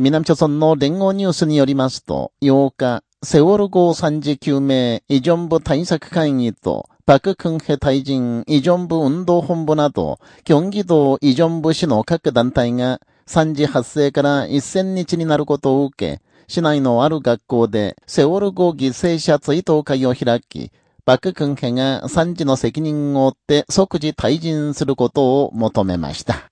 南朝村の連合ニュースによりますと、8日、セオル号3次救命イジョン部対策会議と、パククンヘ大臣イジョン部運動本部など、京畿道イジョン部市の各団体が、3次発生から1000日になることを受け、市内のある学校でセオル号犠牲者追悼会を開き、パククンヘが3次の責任を負って即時退陣することを求めました。